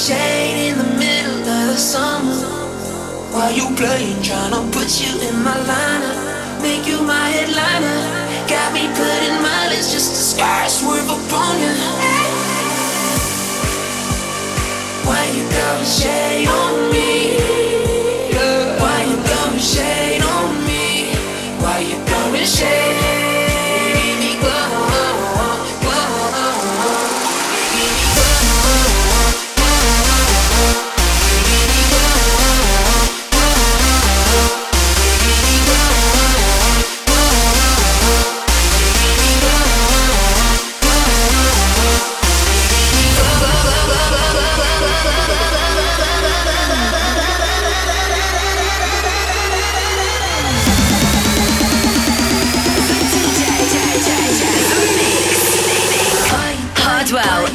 shade in the middle of the summer. While you playing, trying to put you in my lineup, make you my headliner. Got me putting mileage just to scar swerve upon you. Why you go shade?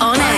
on air.